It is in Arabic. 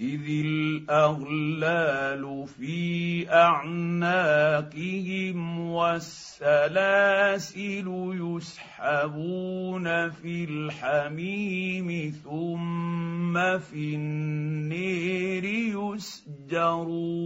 إذ الأغلال في أعناقهم والسلاسل يسحبون في الحميم ثم في النير يسجرون